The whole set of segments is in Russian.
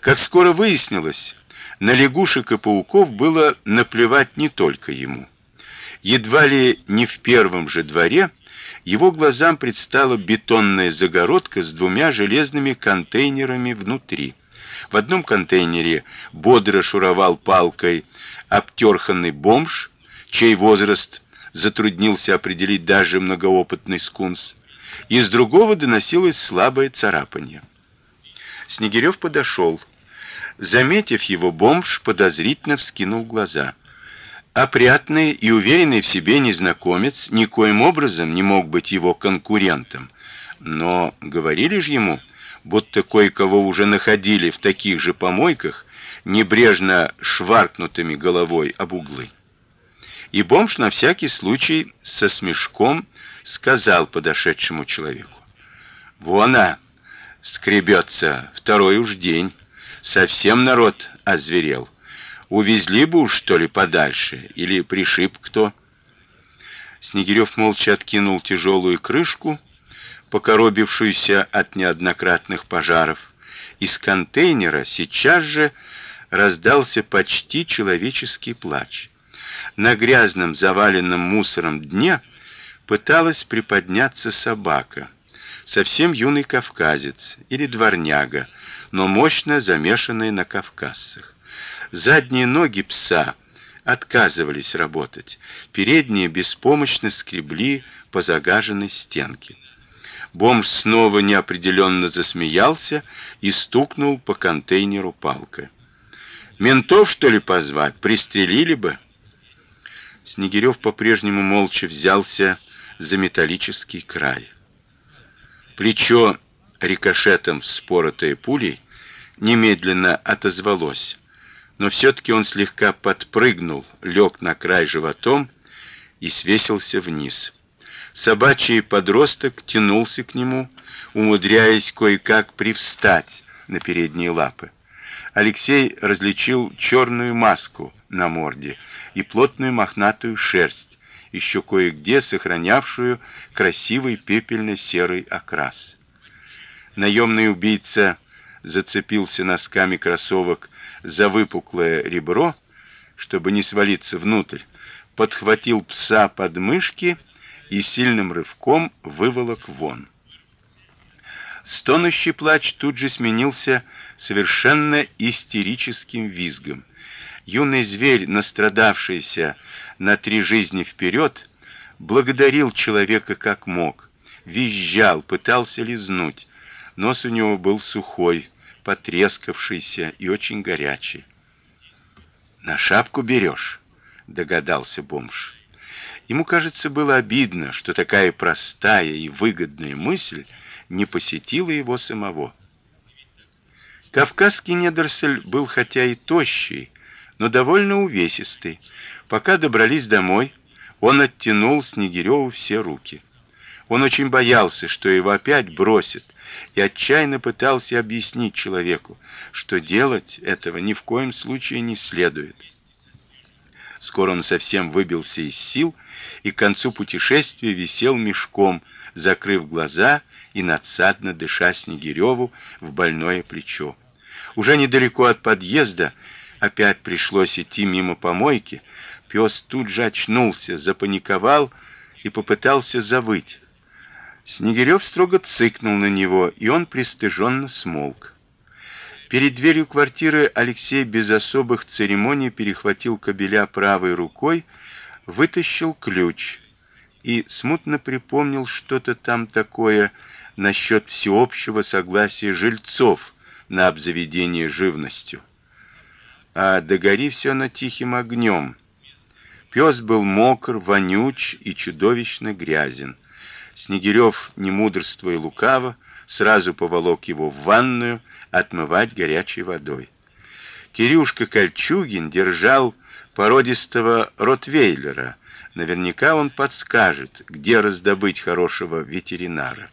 Как скоро выяснилось, на лягушек и пауков было наплевать не только ему. Едва ли не в первом же дворе его глазам предстала бетонная загородка с двумя железными контейнерами внутри. В одном контейнере бодро шуровал палкой обтерханный бомж, чей возраст затруднился определить даже многоопытный скунс. Из другого доносилось слабое царапанье. Снегирев подошел. Заметив его, бомж подозрительно вскинул глаза. Опрятный и уверенный в себе незнакомец никоим образом не мог быть его конкурентом. Но говорили же ему, будто кое-кого уже находили в таких же помойках, небрежно шваркнутыми головой об углы. И бомж на всякий случай со смешком сказал подошедшему человеку: "Вон она скребется второй уж день, совсем народ озверел. Увезли бы уж что ли подальше или пришиб кто?" Снегирев молча откинул тяжелую крышку, покоробившуюся от неоднократных пожаров. Из контейнера сейчас же раздался почти человеческий плач. На грязном, заваленном мусором дне пыталась приподняться собака. Совсем юный кавказец или дворняга, но мощно замешанный на кавказцах. Задние ноги пса отказывались работать, передние беспомощно скребли по загаженной стенке. Бомж снова неопределенно засмеялся и стукнул по контейнеру палкой. Ментов что ли позвать, пристрелили бы. Снегирев по-прежнему молча взялся за металлический край. Плечо рикошетом вспоротое пулей немедленно отозвалось, но все таки он слегка подпрыгнул, лег на край животом и свесился вниз. Собачий подросток тянулся к нему, умудряясь кое-как привстать на передние лапы. Алексей различил черную маску на морде и плотную мохнатую шерсть, еще кое-где сохранявшую красивый пепельно-серый окрас. Наемный убийца зацепился носками кроссовок за выпуклое ребро, чтобы не свалиться внутрь, подхватил пса под мышки и сильным рывком выволок вон. Стонущий плач тут же сменился совершенно истерическим визгом. Юный зверь, настрадавшийся на три жизни вперед, благодарил человека как мог, визжал, пытался лизнуть. Нос у него был сухой, потрескавшийся и очень горячий. На шапку берешь, догадался бомж. Ему, кажется, было обидно, что такая простая и выгодная мысль не посетила его самого. Кавказский недоросль был хотя и тощий, но довольно увесистый. Пока добрались домой, он оттянул Снегиреву все руки. Он очень боялся, что его опять бросят, и отчаянно пытался объяснить человеку, что делать этого ни в коем случае не следует. Скоро он совсем выбился из сил и к концу путешествия висел мешком, закрыв глаза и надсадно дыша Снегиреву в больное плечо. Уже недалеко от подъезда опять пришлось идти мимо помойки. Пес тут же очнулся, запаниковал и попытался завыть. Снегирев строго цыкнул на него, и он пристыженно смолк. Перед дверью квартиры Алексей без особых церемоний перехватил кабеля правой рукой, вытащил ключ и смутно припомнил что-то там такое насчет всеобщего согласия жильцов на обзаведение живностью. А догори все на тихим огнем. Пес был мокр, вонюч и чудовищно грязен. Снегирев, не мудрствуя лукаво, сразу поволок его в ванную отмывать горячей водой. Кирюшка Кольчугин держал породистого ротвейлера. Наверняка он подскажет, где раздобыть хорошего ветеринара.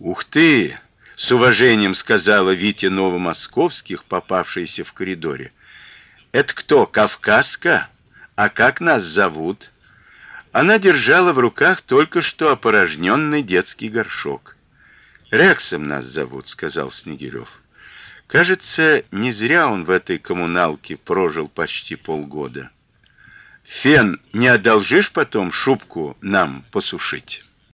Ух ты, с уважением сказала Витя Новомосковских, попавшаяся в коридоре. Это кто, Кавказка? А как нас зовут? Она держала в руках только что опорожненный детский горшок. Рексом нас зовут, сказал Снегирев. Кажется, не зря он в этой коммуналке прожил почти полгода. Фен, не одолжишь потом шубку нам посушить?